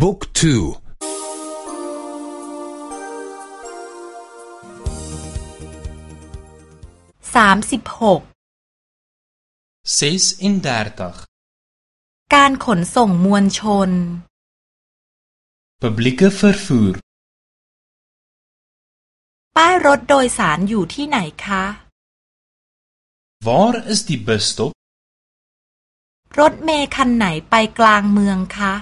บุ๊กทูสามสิบหกการขนส่งมวลชน Publieke vervoer ป้ายรถโดยสารอยู่ที่ไหนคะ Waar is die busstop รถเมล์คันไหนไปกลางเมืองคะ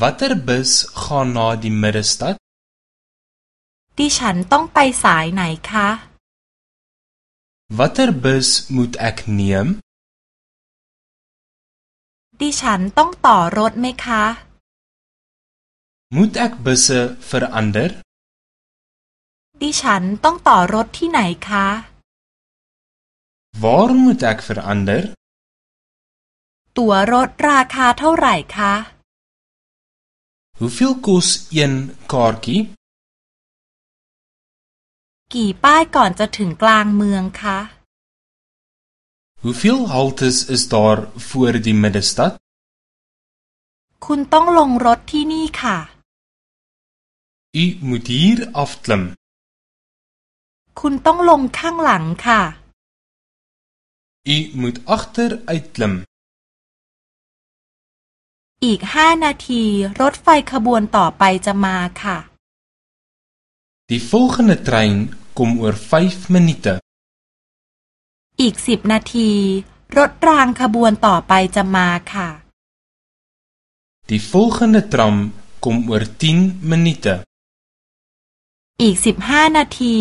Watter bus gaan na die middestad ดิฉันต้องไปสายไหนคะ Watter bus moet ek neem ดิฉันต้องต่อรถไหมคะ Moet ek busse verander ดิฉันต้องต่อรถที่ไหนคะ Waar moet ek verander ตั๋วรถราคาเท่าไหร่คะ Hoeveel kos een kaartjie กี่ป้ายก่อนจะถึงกลางเมืองคะ Hoeveel haltes is daar voor die middestad คุณต้องลงรถที่นี่ค่ะ U moet hier afklim คุณต้องลงข้างหลังค่ะ U moet agter uitklim อีกห้านาทีรถไฟขบวนต่อไปจะมาค่ะ Die volgende trein kom oor 5 minute อีกสิบนาที รถรางขบวนต่อไปจะมาค่ะ Die volgende tram kom oor 10 minute อีกสิบห้านาที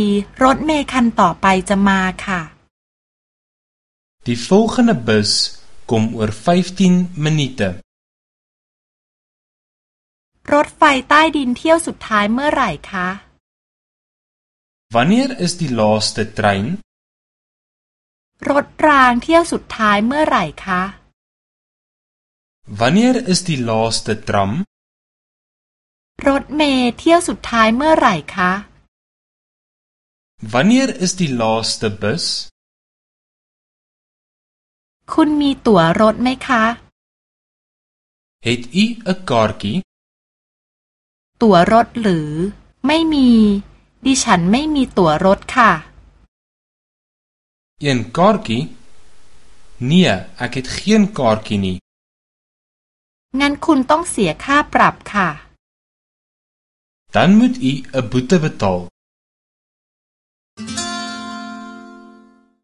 รถเมล์คันต่อไปจะมาค่ะ Die volgende bus kom oor 15 minute รถไฟใต้ดินเที่ยวสุดท้ายเมื่อไหร่คะ Wanneer is die laaste trein รถรางเที่ยวสุดท้ายเมื่อไหร่คะ Wanneer is die laaste tram รถเมล์เที่ยวสุดท้ายเมื่อไหร่คะ Wanneer is die laaste bus คุณมีตั๋วรถไหมคะ Het u 'n kaartjie ตั๋วรถหรือ ไม่มี ดิฉันไม่มีตั๋วรถค่ะ Een kaartjie Nee ek het geen kaartjie nie งั้นคุณต้องเสียค่าปรับค่ะ Dan moet u 'n boete betaal